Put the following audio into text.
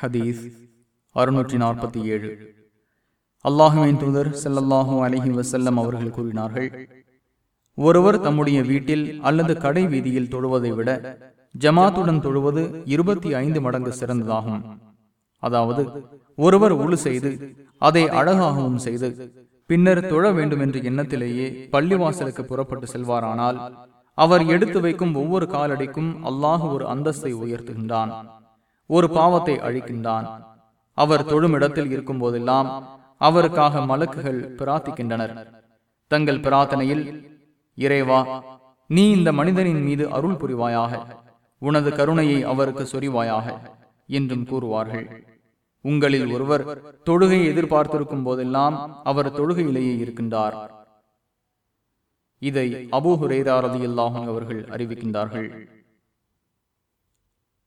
ஹதீஸ் அறுநூற்றி நாற்பத்தி ஏழு. அல்லாஹுவின் தூதர் செல்லல்லாஹூ அலஹி வசல்லம் அவர்கள் கூறினார்கள் ஒருவர் தம்முடைய வீட்டில் அல்லது கடை வீதியில் தொழுவதை விட ஜமாத்துடன் தொழுவது இருபத்தி ஐந்து மடங்கு சிறந்ததாகும். அதாவது ஒருவர் உழு செய்து அதை அழகாகவும் செய்து பின்னர் தொழ வேண்டும் என்ற எண்ணத்திலேயே பள்ளிவாசலுக்கு புறப்பட்டு செல்வாரானால் அவர் எடுத்து வைக்கும் ஒவ்வொரு காலடிக்கும் அல்லாஹ் ஒரு அந்தஸ்தை உயர்த்துகின்றான். ஒரு பாவத்தை அழிக்கின்றான். அவர் தொழுமிடத்தில் இருக்கும் போதெல்லாம் அவருக்காக மலக்குகள் பிரார்த்திக்கின்றனர். தங்கள் பிரார்த்தனையில் இறைவா நீ இந்த மனிதனின் மீது அருள் புரிவாயாக. உனது கருணையை அவருக்கு சொரிவாயாக என்றும் கூறுவார்கள். உங்களில் ஒருவர் தொழுகை எதிர்பார்த்திருக்கும் போதெல்லாம் அவர் தொழுகையிலேயே இருக்கின்றார். இதை அபூஹுரேதாரதியில்லாகும் அவர்கள் அறிவிக்கின்றார்கள்.